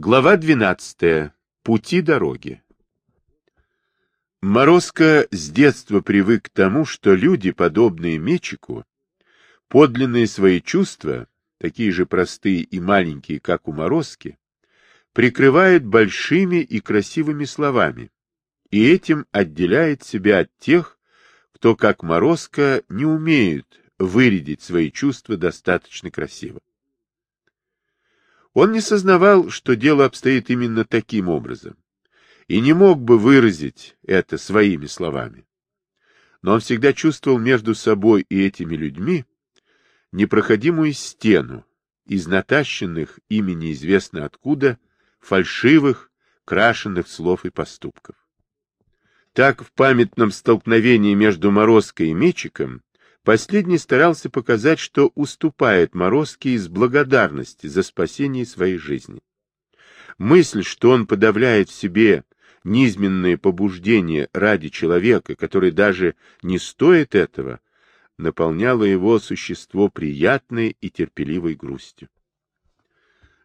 Глава 12. Пути дороги. Морозко с детства привык к тому, что люди, подобные Мечику, подлинные свои чувства, такие же простые и маленькие, как у Морозки, прикрывают большими и красивыми словами, и этим отделяет себя от тех, кто, как Морозко, не умеют вырядить свои чувства достаточно красиво. Он не сознавал, что дело обстоит именно таким образом, и не мог бы выразить это своими словами. Но он всегда чувствовал между собой и этими людьми непроходимую стену из натащенных ими неизвестно откуда фальшивых, крашенных слов и поступков. Так в памятном столкновении между Морозкой и Мечиком Последний старался показать, что уступает Морозке из благодарности за спасение своей жизни. Мысль, что он подавляет в себе низменные побуждения ради человека, который даже не стоит этого, наполняла его существо приятной и терпеливой грустью.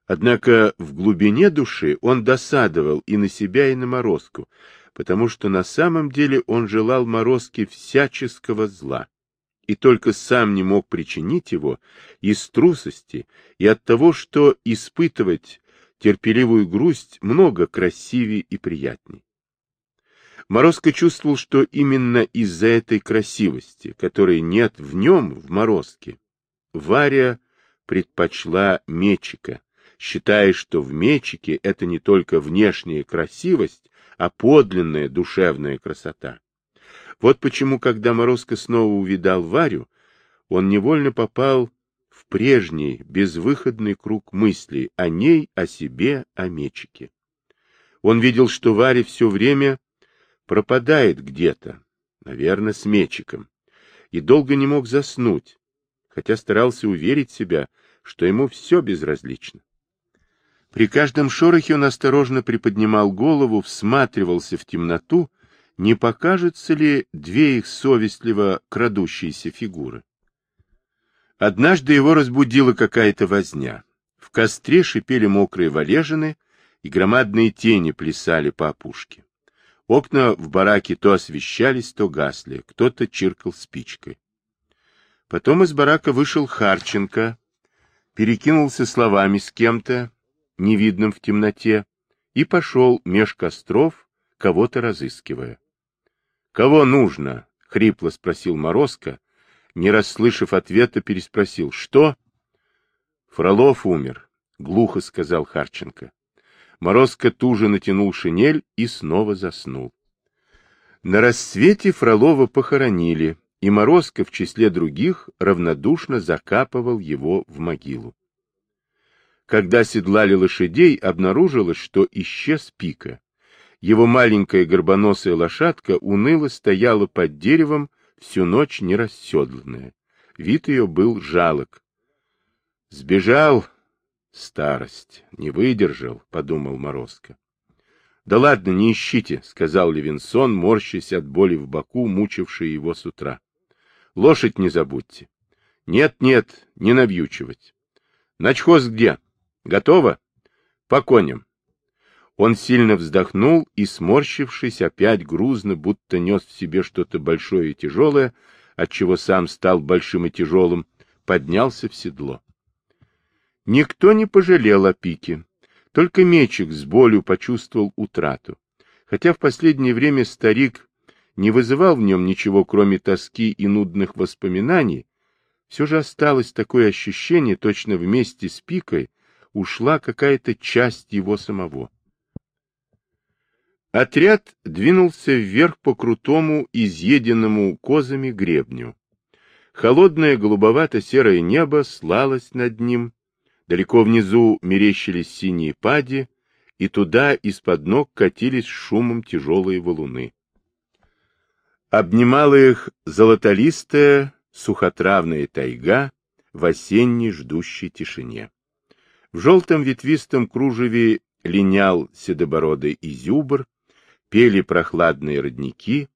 Однако в глубине души он досадовал и на себя, и на Морозку, потому что на самом деле он желал Морозке всяческого зла и только сам не мог причинить его из трусости и от того, что испытывать терпеливую грусть много красивее и приятней. Морозко чувствовал, что именно из-за этой красивости, которой нет в нем, в Морозке, Варя предпочла Мечика, считая, что в Мечике это не только внешняя красивость, а подлинная душевная красота. Вот почему, когда Морозко снова увидал Варю, он невольно попал в прежний, безвыходный круг мыслей о ней, о себе, о мечике. Он видел, что Варя все время пропадает где-то, наверное, с мечиком, и долго не мог заснуть, хотя старался уверить себя, что ему все безразлично. При каждом шорохе он осторожно приподнимал голову, всматривался в темноту не покажутся ли две их совестливо крадущиеся фигуры. Однажды его разбудила какая-то возня. В костре шипели мокрые валежины, и громадные тени плясали по опушке. Окна в бараке то освещались, то гасли, кто-то чиркал спичкой. Потом из барака вышел Харченко, перекинулся словами с кем-то, невидным в темноте, и пошел меж костров, кого-то разыскивая. Кого нужно? — хрипло спросил Морозко. Не расслышав ответа, переспросил. — Что? — Фролов умер, — глухо сказал Харченко. Морозко туже натянул шинель и снова заснул. На рассвете Фролова похоронили, и Морозко в числе других равнодушно закапывал его в могилу. Когда седлали лошадей, обнаружилось, что исчез пика. Его маленькая горбоносая лошадка уныло стояла под деревом, всю ночь не расседланная. Вид ее был жалок. Сбежал старость, не выдержал, — подумал Морозко. — Да ладно, не ищите, — сказал Левинсон, морщась от боли в боку, мучившей его с утра. — Лошадь не забудьте. Нет, нет, не навьючивать. Начхоз где? Готово? По коням. Он сильно вздохнул и, сморщившись, опять грузно, будто нес в себе что-то большое и тяжелое, отчего сам стал большим и тяжелым, поднялся в седло. Никто не пожалел о пике, только мечик с болью почувствовал утрату. Хотя в последнее время старик не вызывал в нем ничего, кроме тоски и нудных воспоминаний, все же осталось такое ощущение, точно вместе с пикой ушла какая-то часть его самого. Отряд двинулся вверх по крутому, изъеденному козами гребню. Холодное голубовато-серое небо слалось над ним, далеко внизу мерещились синие пади, и туда из-под ног катились шумом тяжелые валуны. Обнимала их золотолистая сухотравная тайга в осенней ждущей тишине. В желтом ветвистом кружеве линял седобородый изюбр, пели прохладные родники,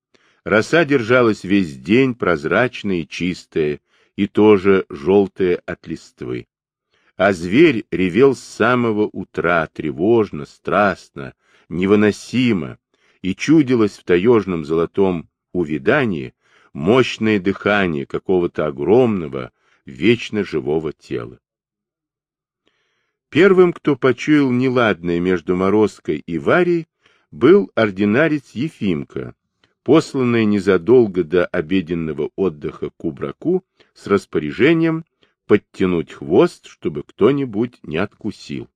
роса держалась весь день прозрачная и чистая, и тоже желтая от листвы. а зверь ревел с самого утра, тревожно, страстно, невыносимо, и чудилось в таежном золотом увидании мощное дыхание какого-то огромного, вечно живого тела. Первым, кто почуял неладное между Морозкой и Варей, был ординарец Ефимка, посланный незадолго до обеденного отдыха Кубраку с распоряжением подтянуть хвост, чтобы кто-нибудь не откусил.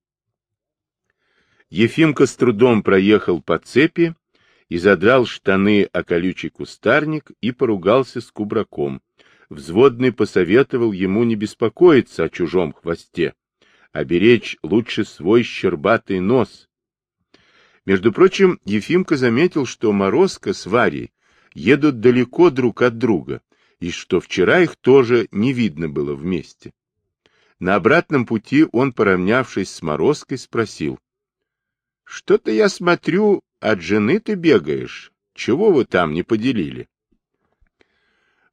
Ефимка с трудом проехал по цепи и задрал штаны о колючий кустарник и поругался с Кубраком. Взводный посоветовал ему не беспокоиться о чужом хвосте, а беречь лучше свой щербатый нос. Между прочим, Ефимка заметил, что Морозко с Варей едут далеко друг от друга, и что вчера их тоже не видно было вместе. На обратном пути он, поравнявшись с Морозкой, спросил. — Что-то я смотрю, от жены ты бегаешь. Чего вы там не поделили?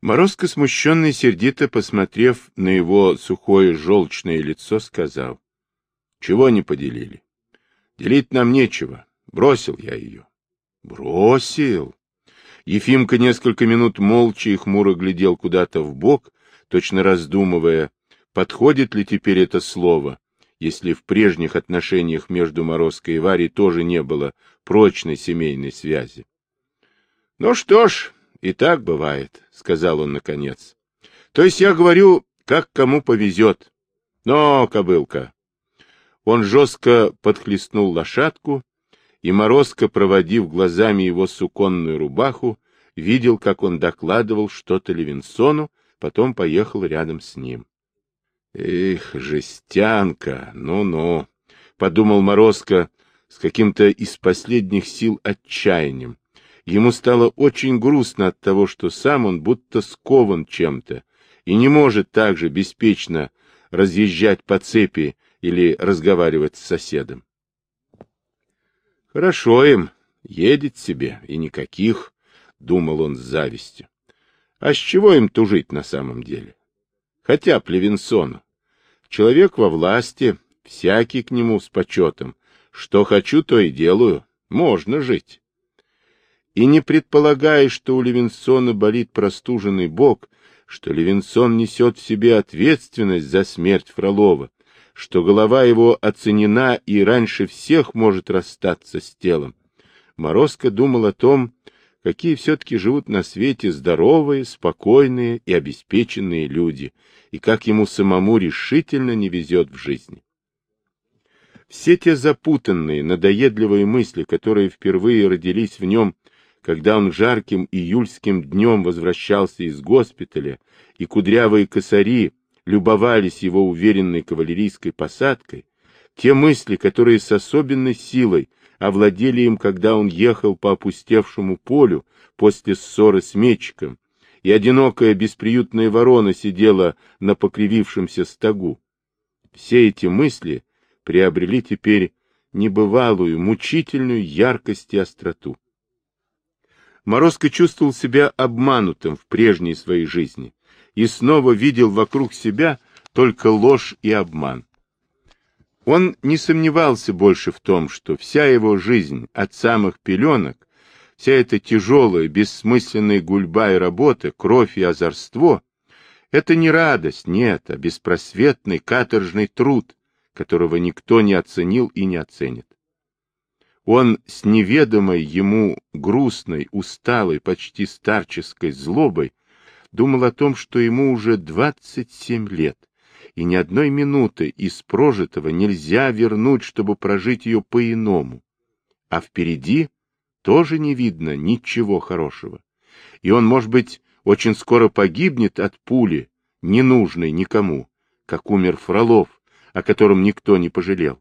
Морозко, смущенный, сердито посмотрев на его сухое желчное лицо, сказал. — Чего не поделили? Делить нам нечего. Бросил я ее. — Бросил? Ефимка несколько минут молча и хмуро глядел куда-то в бок, точно раздумывая, подходит ли теперь это слово, если в прежних отношениях между Морозко и Варей тоже не было прочной семейной связи. — Ну что ж, и так бывает, — сказал он наконец. — То есть я говорю, как кому повезет. Но, кобылка! Он жестко подхлестнул лошадку, и Морозко, проводив глазами его суконную рубаху, видел, как он докладывал что-то Левинсону, потом поехал рядом с ним. — Эх, жестянка, ну-ну, — подумал Морозко с каким-то из последних сил отчаянием, Ему стало очень грустно от того, что сам он будто скован чем-то и не может так же беспечно разъезжать по цепи или разговаривать с соседом. Хорошо им, едет себе, и никаких, — думал он с завистью. А с чего им тужить на самом деле? Хотя Плевенсону. Человек во власти, всякий к нему с почетом. Что хочу, то и делаю. Можно жить и не предполагая, что у Левинсона болит простуженный бок, что Левинсон несет в себе ответственность за смерть Фролова, что голова его оценена и раньше всех может расстаться с телом. Морозко думал о том, какие все-таки живут на свете здоровые, спокойные и обеспеченные люди, и как ему самому решительно не везет в жизни. Все те запутанные, надоедливые мысли, которые впервые родились в нем когда он жарким июльским днем возвращался из госпиталя, и кудрявые косари любовались его уверенной кавалерийской посадкой, те мысли, которые с особенной силой овладели им, когда он ехал по опустевшему полю после ссоры с мечиком, и одинокая бесприютная ворона сидела на покривившемся стогу. Все эти мысли приобрели теперь небывалую, мучительную яркость и остроту. Морозко чувствовал себя обманутым в прежней своей жизни и снова видел вокруг себя только ложь и обман. Он не сомневался больше в том, что вся его жизнь от самых пеленок, вся эта тяжелая, бессмысленная гульба и работа, кровь и озорство — это не радость, нет, а беспросветный каторжный труд, которого никто не оценил и не оценит. Он с неведомой ему грустной, усталой, почти старческой злобой думал о том, что ему уже двадцать семь лет, и ни одной минуты из прожитого нельзя вернуть, чтобы прожить ее по-иному. А впереди тоже не видно ничего хорошего. И он, может быть, очень скоро погибнет от пули, ненужной никому, как умер Фролов, о котором никто не пожалел.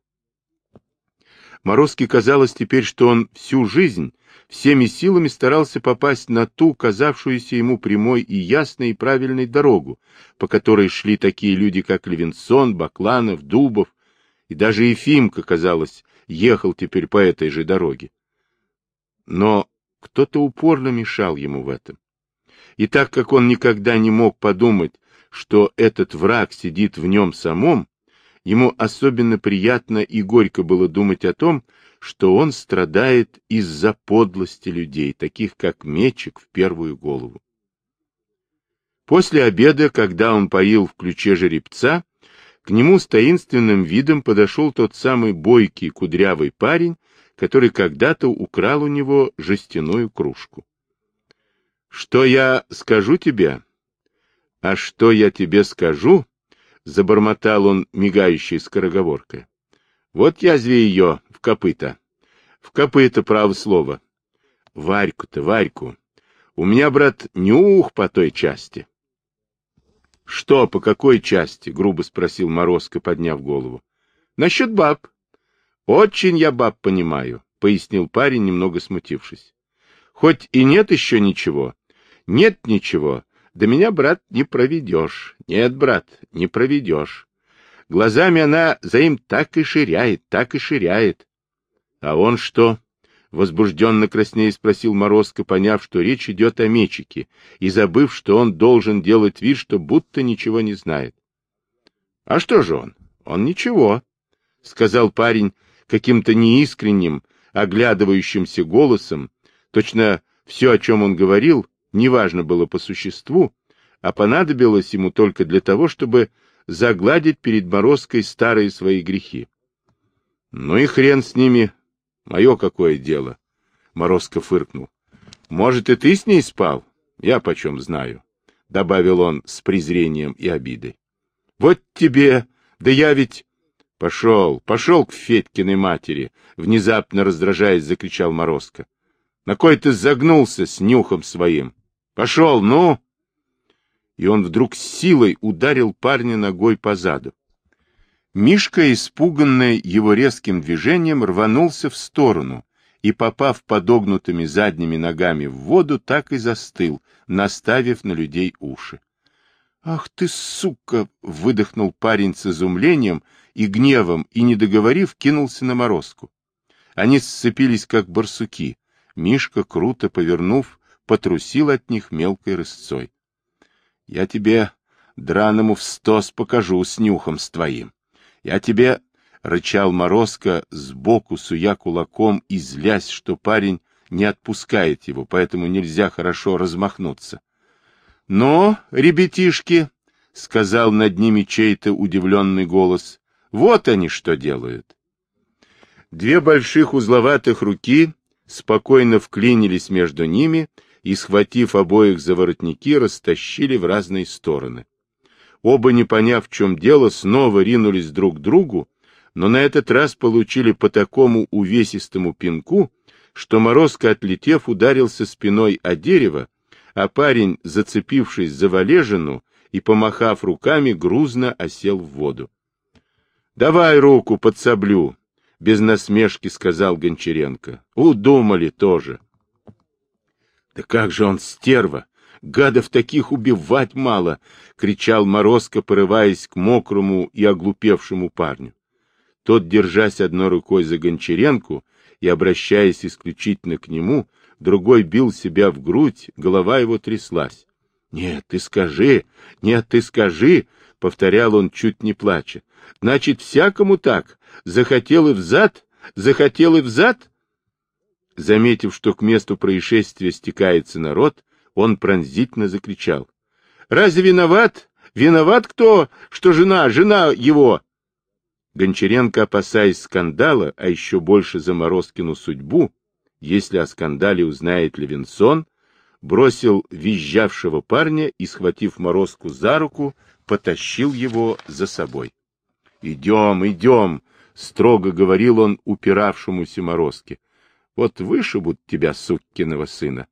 Морозке казалось теперь, что он всю жизнь всеми силами старался попасть на ту, казавшуюся ему прямой и ясной и правильной дорогу, по которой шли такие люди, как Левинсон, Бакланов, Дубов, и даже Ефимка, казалось, ехал теперь по этой же дороге. Но кто-то упорно мешал ему в этом. И так как он никогда не мог подумать, что этот враг сидит в нем самом, Ему особенно приятно и горько было думать о том, что он страдает из-за подлости людей, таких как Мечик в первую голову. После обеда, когда он поил в ключе жеребца, к нему с таинственным видом подошел тот самый бойкий кудрявый парень, который когда-то украл у него жестяную кружку. — Что я скажу тебе? — А что я тебе скажу? — забормотал он мигающей скороговоркой. — Вот язви ее в копыта. В копыта, право слово. Варьку-то, Варьку. У меня, брат, нюх по той части. — Что, по какой части? — грубо спросил Морозко, подняв голову. — Насчет баб. — Очень я баб понимаю, — пояснил парень, немного смутившись. — Хоть и нет еще ничего. Нет ничего. Да меня, брат, не проведешь. Нет, брат, не проведешь. Глазами она за им так и ширяет, так и ширяет. — А он что? Возбужденно краснее спросил Морозко, поняв, что речь идет о мечике, и забыв, что он должен делать вид, что будто ничего не знает. — А что же он? Он ничего, — сказал парень каким-то неискренним, оглядывающимся голосом. Точно все, о чем он говорил, неважно было по существу, а понадобилось ему только для того, чтобы загладить перед Морозкой старые свои грехи. Ну и хрен с ними, Мое какое дело? Морозко фыркнул. Может, и ты с ней спал? Я почем знаю, — добавил он с презрением и обидой. Вот тебе, да я ведь... Пошел, пошел к Федькиной матери, внезапно раздражаясь, закричал Морозко. На кой ты загнулся с нюхом своим? Пошел, ну! И он вдруг силой ударил парня ногой по заду. Мишка, испуганный его резким движением, рванулся в сторону и, попав подогнутыми задними ногами в воду, так и застыл, наставив на людей уши. «Ах ты, сука!» — выдохнул парень с изумлением и гневом, и, не договорив, кинулся на морозку. Они сцепились, как барсуки. Мишка, круто повернув, потрусил от них мелкой рысцой. — Я тебе драному в стос покажу с нюхом с твоим. Я тебе, — рычал Морозко, сбоку суя кулаком и злясь, что парень не отпускает его, поэтому нельзя хорошо размахнуться. — Но, ребятишки, — сказал над ними чей-то удивленный голос, — вот они что делают. Две больших узловатых руки спокойно вклинились между ними и, схватив обоих за воротники, растащили в разные стороны. Оба, не поняв, в чем дело, снова ринулись друг к другу, но на этот раз получили по такому увесистому пинку, что Морозко, отлетев, ударился спиной о дерево, а парень, зацепившись за валежину и помахав руками, грузно осел в воду. — Давай руку подсоблю, — без насмешки сказал Гончаренко. — Удумали тоже. — Да как же он стерва! Гадов таких убивать мало! — кричал Морозко, порываясь к мокрому и оглупевшему парню. Тот, держась одной рукой за Гончаренку и обращаясь исключительно к нему, другой бил себя в грудь, голова его тряслась. — Нет, ты скажи, нет, ты скажи, — повторял он, чуть не плача. — Значит, всякому так. Захотел и взад, захотел и взад. Заметив, что к месту происшествия стекается народ, он пронзительно закричал. — Разве виноват? Виноват кто, что жена, жена его? Гончаренко, опасаясь скандала, а еще больше за Морозкину судьбу, если о скандале узнает Левинсон, бросил визжавшего парня и, схватив Морозку за руку, потащил его за собой. — Идем, идем, — строго говорил он упиравшемуся Морозке. — Вот вышибут тебя, суккиного сына.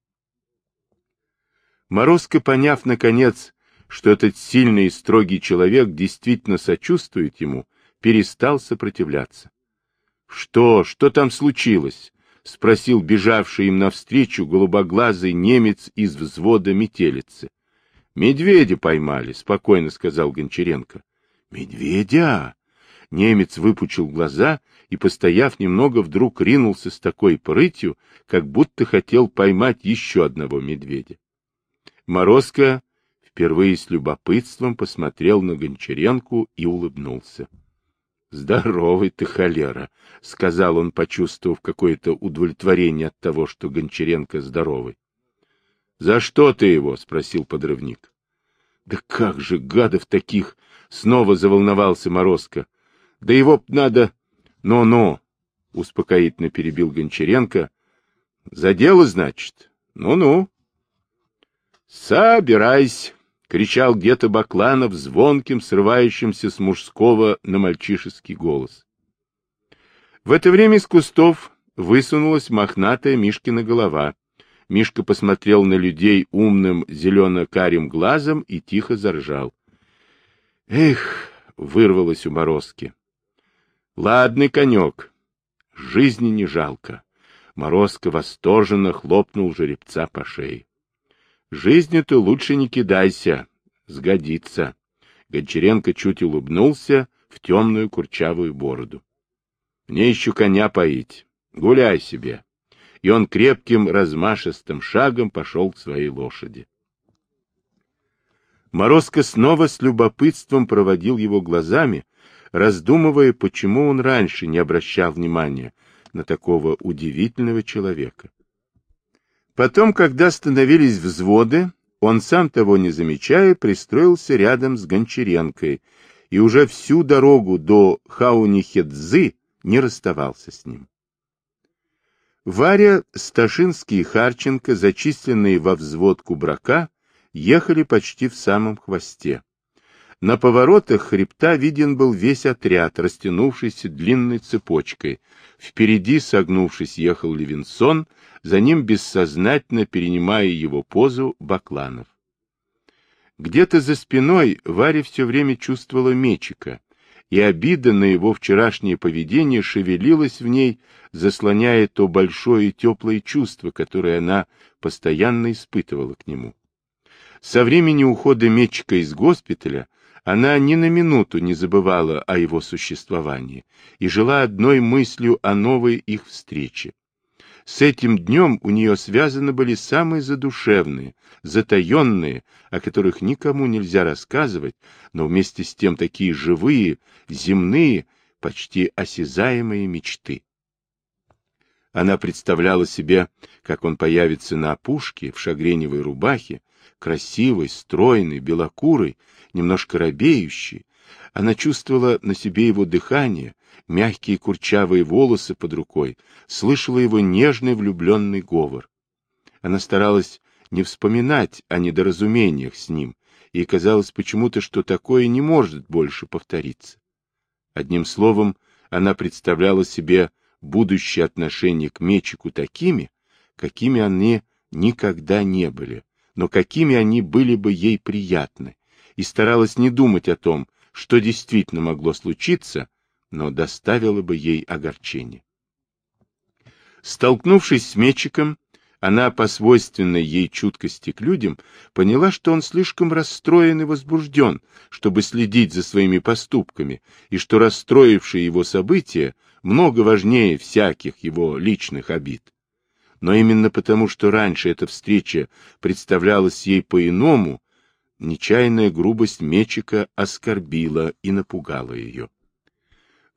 Морозко, поняв, наконец, что этот сильный и строгий человек действительно сочувствует ему, перестал сопротивляться. — Что, что там случилось? — спросил бежавший им навстречу голубоглазый немец из взвода метелицы. — Медведя поймали, — спокойно сказал Гончаренко. — Медведя? Немец выпучил глаза и, постояв немного, вдруг ринулся с такой прытью, как будто хотел поймать еще одного медведя. Морозко впервые с любопытством посмотрел на Гончаренку и улыбнулся. Здоровый ты, холера, — сказал он, почувствовав какое-то удовлетворение от того, что Гончаренко здоровый. — За что ты его? — спросил подрывник. — Да как же, гадов таких! — снова заволновался Морозко. — Да его б надо... Ну-ну, — успокоительно перебил Гончаренко. — За дело, значит? Ну-ну. — Собирайся, — кричал где-то Бакланов звонким, срывающимся с мужского на мальчишеский голос. В это время из кустов высунулась мохнатая Мишкина голова. Мишка посмотрел на людей умным зелено-карим глазом и тихо заржал. Эх, вырвалось у Морозки. Ладный конек, жизни не жалко. Морозко восторженно хлопнул жеребца по шее. Жизнью-то лучше не кидайся, сгодится. Гончаренко чуть улыбнулся в темную курчавую бороду. Мне еще коня поить. Гуляй себе. И он крепким, размашистым шагом пошел к своей лошади. Морозко снова с любопытством проводил его глазами, раздумывая, почему он раньше не обращал внимания на такого удивительного человека. Потом, когда становились взводы, он, сам того не замечая, пристроился рядом с Гончаренкой и уже всю дорогу до Хаунихедзы не расставался с ним. Варя, Сташинский и Харченко, зачисленные во взвод кубрака, ехали почти в самом хвосте. На поворотах хребта виден был весь отряд, растянувшийся длинной цепочкой. Впереди, согнувшись, ехал Левинсон, за ним бессознательно перенимая его позу Бакланов. Где-то за спиной Варя все время чувствовала мечика, и обида на его вчерашнее поведение шевелилась в ней, заслоняя то большое и теплое чувство, которое она постоянно испытывала к нему. Со времени ухода Мечика из госпиталя она ни на минуту не забывала о его существовании и жила одной мыслью о новой их встрече. С этим днем у нее связаны были самые задушевные, затаенные, о которых никому нельзя рассказывать, но вместе с тем такие живые, земные, почти осязаемые мечты. Она представляла себе, как он появится на опушке в шагреневой рубахе, красивый, стройный, белокурый, немножко робеющий. Она чувствовала на себе его дыхание, мягкие курчавые волосы под рукой, слышала его нежный влюбленный говор. Она старалась не вспоминать о недоразумениях с ним, и казалось почему-то, что такое не может больше повториться. Одним словом, она представляла себе будущие отношения к Мечику такими, какими они никогда не были, но какими они были бы ей приятны, и старалась не думать о том, что действительно могло случиться, но доставило бы ей огорчение. Столкнувшись с Мечиком, она, по свойственной ей чуткости к людям, поняла, что он слишком расстроен и возбужден, чтобы следить за своими поступками, и что расстроившие его события много важнее всяких его личных обид. Но именно потому, что раньше эта встреча представлялась ей по-иному, нечаянная грубость Мечика оскорбила и напугала ее.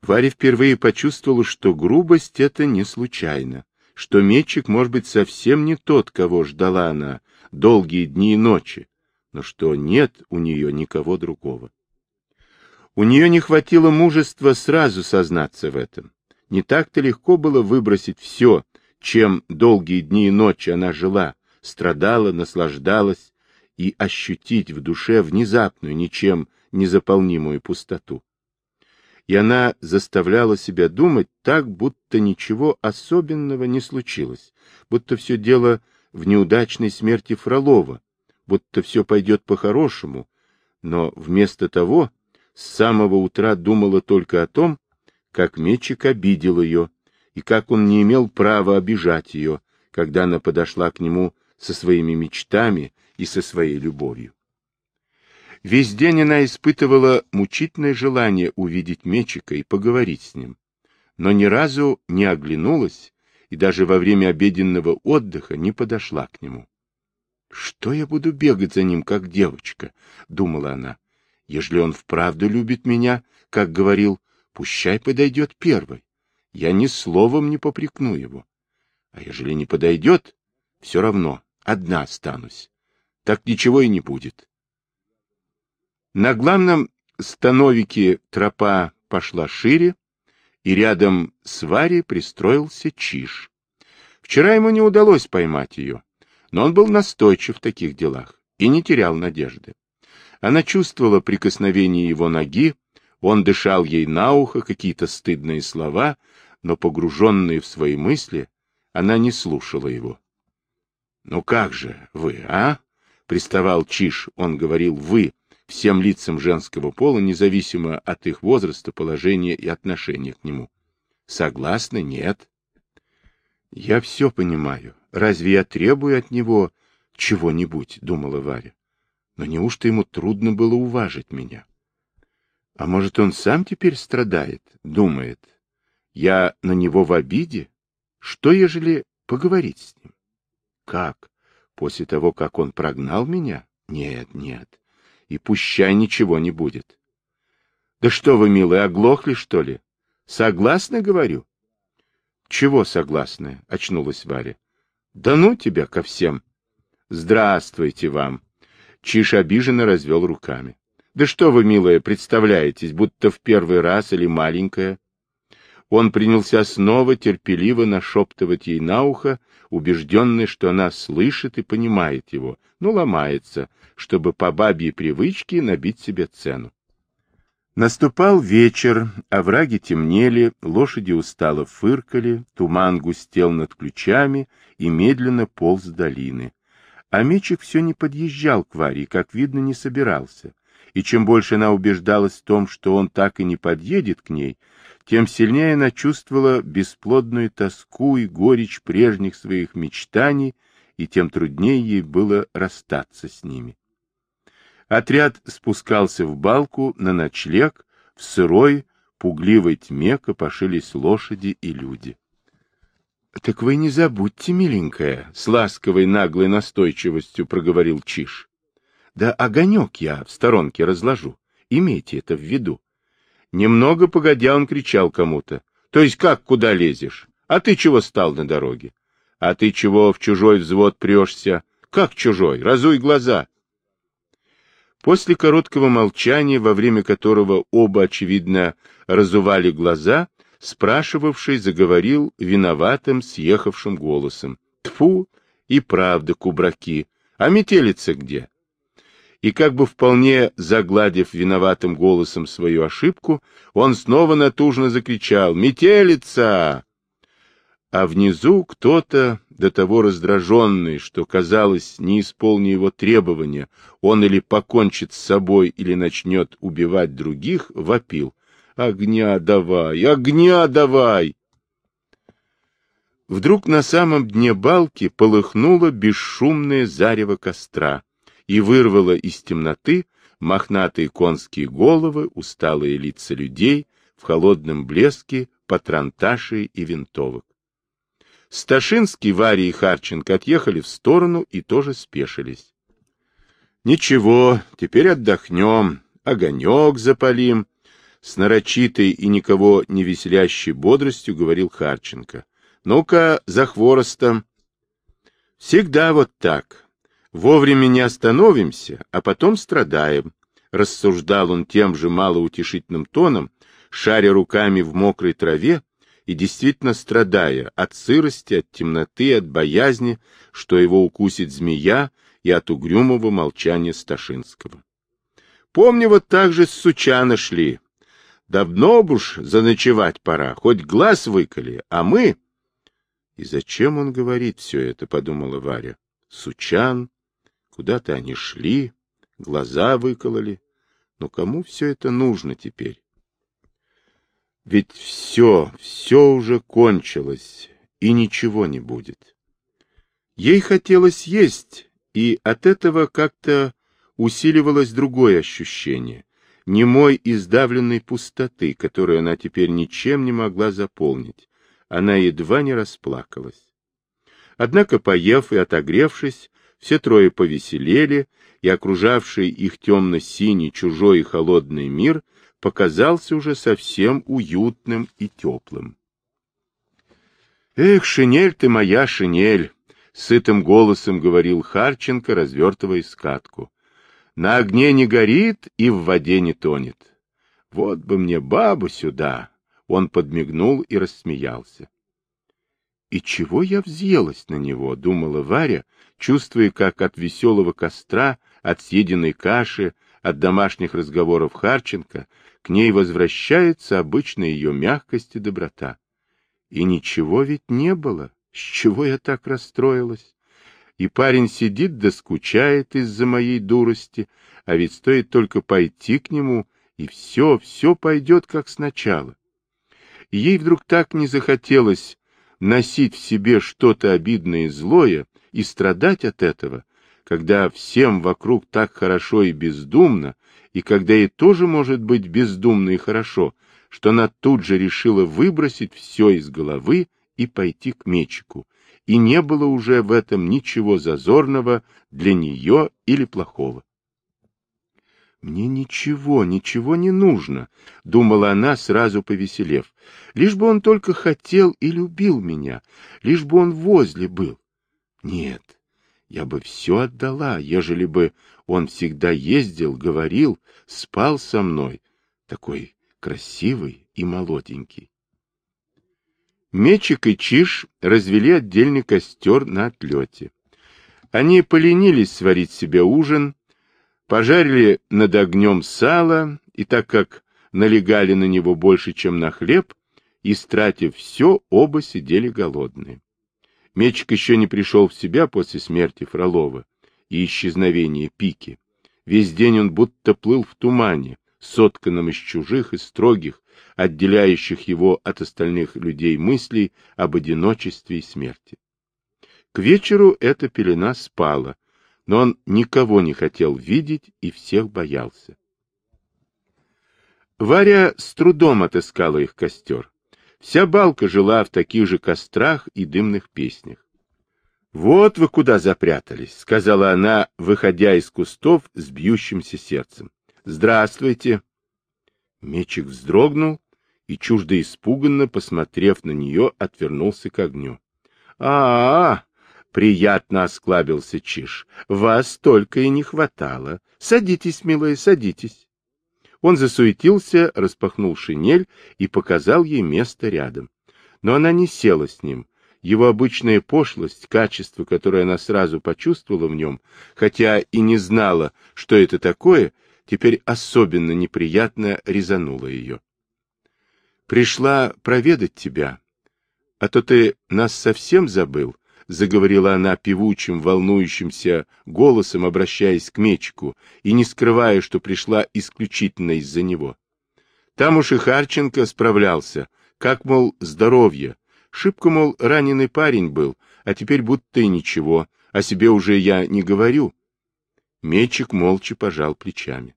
Варя впервые почувствовала, что грубость — это не случайно, что Мечик может быть совсем не тот, кого ждала она долгие дни и ночи, но что нет у нее никого другого. У нее не хватило мужества сразу сознаться в этом. Не так-то легко было выбросить все, чем долгие дни и ночи она жила, страдала, наслаждалась, и ощутить в душе внезапную, ничем не заполнимую пустоту. И она заставляла себя думать так, будто ничего особенного не случилось, будто все дело в неудачной смерти Фролова, будто все пойдет по-хорошему, но вместо того с самого утра думала только о том, как Мечик обидел ее, и как он не имел права обижать ее, когда она подошла к нему со своими мечтами и со своей любовью. Весь день она испытывала мучительное желание увидеть Мечика и поговорить с ним, но ни разу не оглянулась и даже во время обеденного отдыха не подошла к нему. «Что я буду бегать за ним, как девочка?» — думала она. «Ежели он вправду любит меня, как говорил, Пущай подойдет первый. Я ни словом не попрекну его. А ежели не подойдет, все равно одна останусь. Так ничего и не будет. На главном становике тропа пошла шире, и рядом с Варей пристроился Чиж. Вчера ему не удалось поймать ее, но он был настойчив в таких делах и не терял надежды. Она чувствовала прикосновение его ноги, он дышал ей на ухо какие-то стыдные слова, но, погруженные в свои мысли, она не слушала его. — Ну как же вы, а? — приставал Чиж, он говорил «вы», всем лицам женского пола, независимо от их возраста, положения и отношения к нему. Согласны? Нет. Я все понимаю. Разве я требую от него чего-нибудь, думала Варя. Но неужто ему трудно было уважить меня? А может, он сам теперь страдает, думает. Я на него в обиде? Что, ежели поговорить с ним? Как? После того, как он прогнал меня? Нет, нет и пущай ничего не будет. — Да что вы, милый, оглохли, что ли? Согласны, говорю? — Чего согласны? — очнулась Варя. — Да ну тебя ко всем. — Здравствуйте вам. Чиш обиженно развел руками. — Да что вы, милая, представляетесь, будто в первый раз или маленькая? Он принялся снова терпеливо нашептывать ей на ухо, убежденный, что она слышит и понимает его, но ломается, чтобы по бабьей привычке набить себе цену. Наступал вечер, овраги темнели, лошади устало фыркали, туман густел над ключами и медленно полз долины. А мечик все не подъезжал к Варе, как видно, не собирался. И чем больше она убеждалась в том, что он так и не подъедет к ней, тем сильнее она чувствовала бесплодную тоску и горечь прежних своих мечтаний, и тем труднее ей было расстаться с ними. Отряд спускался в балку на ночлег, в сырой, пугливой тьме копошились лошади и люди. — Так вы не забудьте, миленькая, — с ласковой наглой настойчивостью проговорил Чиш. — Да огонек я в сторонке разложу, имейте это в виду. Немного погодя он кричал кому-то. То есть как куда лезешь? А ты чего стал на дороге? А ты чего в чужой взвод прешься? Как чужой? Разуй глаза. После короткого молчания, во время которого оба, очевидно, разували глаза, спрашивавший заговорил виноватым, съехавшим голосом. Тфу, и правда, кубраки. А метелица где? И как бы вполне загладив виноватым голосом свою ошибку, он снова натужно закричал «Метелица!». А внизу кто-то, до того раздраженный, что, казалось, не исполни его требования, он или покончит с собой, или начнет убивать других, вопил «Огня давай! Огня давай!». Вдруг на самом дне балки полыхнуло бесшумное зарево костра и вырвала из темноты мохнатые конские головы, усталые лица людей в холодном блеске патронташей и винтовок. Сташинский, Варя и Харченко отъехали в сторону и тоже спешились. — Ничего, теперь отдохнем, огонек запалим, — с нарочитой и никого не веселящей бодростью говорил Харченко. — Ну-ка, за хворостом. — Всегда вот так, Вовремя не остановимся, а потом страдаем, — рассуждал он тем же малоутешительным тоном, шаря руками в мокрой траве и действительно страдая от сырости, от темноты, от боязни, что его укусит змея, и от угрюмого молчания Сташинского. Помню, вот так же с Сучана шли. Давно б уж заночевать пора, хоть глаз выколи, а мы... И зачем он говорит все это, подумала Варя. Сучан, Куда-то они шли, глаза выкололи. Но кому все это нужно теперь? Ведь все, все уже кончилось, и ничего не будет. Ей хотелось есть, и от этого как-то усиливалось другое ощущение, немой издавленной пустоты, которую она теперь ничем не могла заполнить. Она едва не расплакалась. Однако, поев и отогревшись, все трое повеселели, и окружавший их темно-синий, чужой и холодный мир показался уже совсем уютным и теплым. «Эх, шинель ты моя, шинель!» — сытым голосом говорил Харченко, развертывая скатку. «На огне не горит и в воде не тонет. Вот бы мне бабу сюда!» Он подмигнул и рассмеялся. «И чего я взъелась на него?» — думала Варя, чувствуя, как от веселого костра, от съеденной каши, от домашних разговоров Харченко к ней возвращается обычная ее мягкость и доброта. И ничего ведь не было. С чего я так расстроилась? И парень сидит да скучает из-за моей дурости, а ведь стоит только пойти к нему, и все, все пойдет как сначала. И ей вдруг так не захотелось носить в себе что-то обидное и злое и страдать от этого, когда всем вокруг так хорошо и бездумно, и когда ей тоже может быть бездумно и хорошо, что она тут же решила выбросить все из головы и пойти к мечику, и не было уже в этом ничего зазорного для нее или плохого. «Мне ничего, ничего не нужно», — думала она, сразу повеселев. «Лишь бы он только хотел и любил меня, лишь бы он возле был. Нет, я бы все отдала, ежели бы он всегда ездил, говорил, спал со мной, такой красивый и молоденький. Мечик и Чиж развели отдельный костер на отлете. Они поленились сварить себе ужин, пожарили над огнем сало, и так как налегали на него больше, чем на хлеб, истратив все, оба сидели голодные. Мечик еще не пришел в себя после смерти Фролова и исчезновения Пики. Весь день он будто плыл в тумане, сотканном из чужих и строгих, отделяющих его от остальных людей мыслей об одиночестве и смерти. К вечеру эта пелена спала, но он никого не хотел видеть и всех боялся. Варя с трудом отыскала их костер. Вся балка жила в таких же кострах и дымных песнях. — Вот вы куда запрятались, — сказала она, выходя из кустов с бьющимся сердцем. Здравствуйте. Мечик вздрогнул и, чуждо испуганно, посмотрев на нее, отвернулся к огню. А — А, приятно осклабился Чиж, — вас только и не хватало. Садитесь, милая, садитесь. Он засуетился, распахнул шинель и показал ей место рядом. Но она не села с ним. Его обычная пошлость, качество, которое она сразу почувствовала в нем, хотя и не знала, что это такое, — теперь особенно неприятно резануло ее. «Пришла проведать тебя, а то ты нас совсем забыл», — заговорила она певучим, волнующимся голосом, обращаясь к мечику и не скрывая, что пришла исключительно из-за него. Там уж и Харченко справлялся, как, мол, здоровье. Шибко, мол, раненый парень был, а теперь будто и ничего, о себе уже я не говорю. Мечик молча пожал плечами.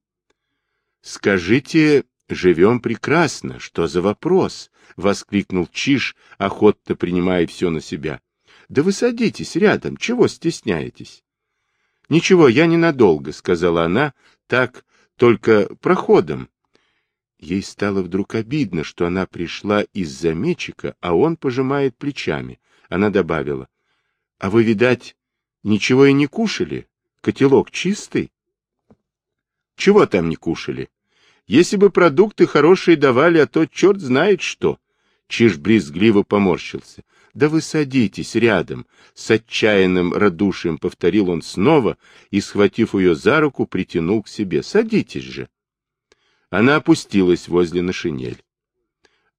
Скажите, живем прекрасно, что за вопрос? — воскликнул Чиж, охотно принимая все на себя. — Да вы садитесь рядом, чего стесняетесь? — Ничего, я ненадолго, — сказала она, так, только проходом. Ей стало вдруг обидно, что она пришла из-за мечика, а он пожимает плечами. Она добавила, — А вы, видать, ничего и не кушали? Котелок чистый? Чего там не кушали? Если бы продукты хорошие давали, а то черт знает что. Чиж брезгливо поморщился. Да вы садитесь рядом, с отчаянным радушием повторил он снова и, схватив ее за руку, притянул к себе. Садитесь же. Она опустилась возле на шинель.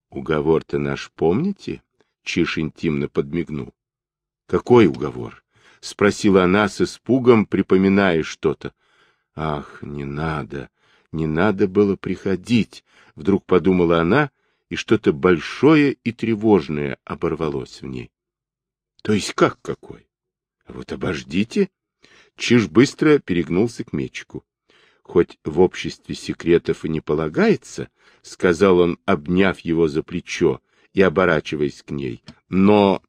Уговор-то наш помните? Чиж интимно подмигнул. Какой уговор? Спросила она с испугом, припоминая что-то. Ах, не надо, не надо было приходить, вдруг подумала она, и что-то большое и тревожное оборвалось в ней. То есть как какой? Вот обождите. Чиж быстро перегнулся к мечику. Хоть в обществе секретов и не полагается, сказал он, обняв его за плечо и оборачиваясь к ней, но...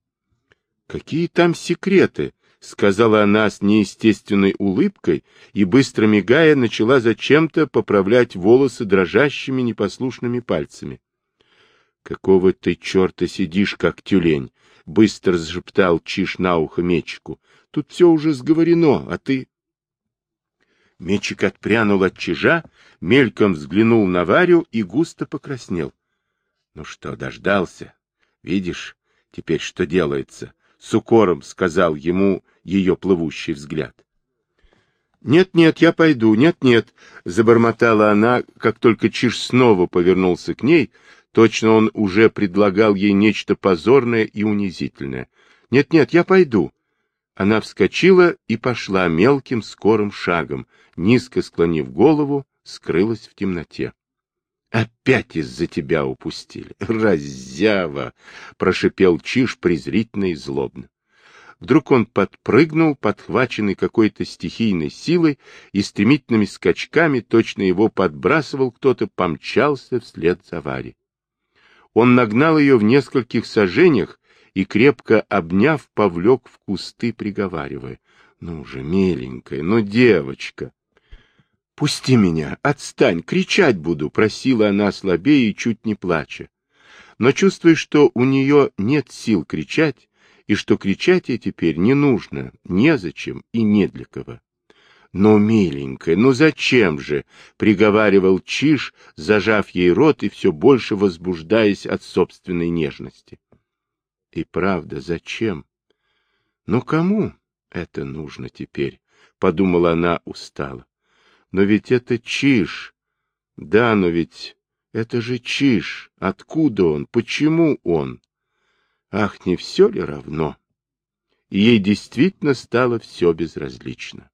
Какие там секреты? сказала она с неестественной улыбкой и, быстро мигая, начала зачем-то поправлять волосы дрожащими непослушными пальцами. — Какого ты черта сидишь, как тюлень? — быстро зашептал Чиш на ухо Мечику. — Тут все уже сговорено, а ты... Мечик отпрянул от чижа, мельком взглянул на Варю и густо покраснел. — Ну что, дождался? Видишь, теперь что делается? — с укором сказал ему ее плывущий взгляд. «Нет-нет, я пойду, нет-нет», — забормотала она, как только Чиж снова повернулся к ней, точно он уже предлагал ей нечто позорное и унизительное. «Нет-нет, я пойду». Она вскочила и пошла мелким скорым шагом, низко склонив голову, скрылась в темноте. Опять из-за тебя упустили. Раззява! — прошипел Чиж презрительно и злобно. Вдруг он подпрыгнул, подхваченный какой-то стихийной силой, и стремительными скачками, точно его подбрасывал кто-то, помчался вслед за Варей. Он нагнал ее в нескольких сажениях и, крепко обняв, повлек в кусты, приговаривая. — Ну же, миленькая, ну, девочка! — Пусти меня, отстань, кричать буду, — просила она слабее и чуть не плача. Но чувствуя, что у нее нет сил кричать, и что кричать ей теперь не нужно, незачем и не для кого. «Ну, миленькая, ну зачем же?» — приговаривал Чиж, зажав ей рот и все больше возбуждаясь от собственной нежности. «И правда, зачем? Ну, кому это нужно теперь?» — подумала она устало. Но ведь это Чиж. Да, но ведь это же Чиж. Откуда он? Почему он? Ах, не все ли равно? Ей действительно стало все безразлично.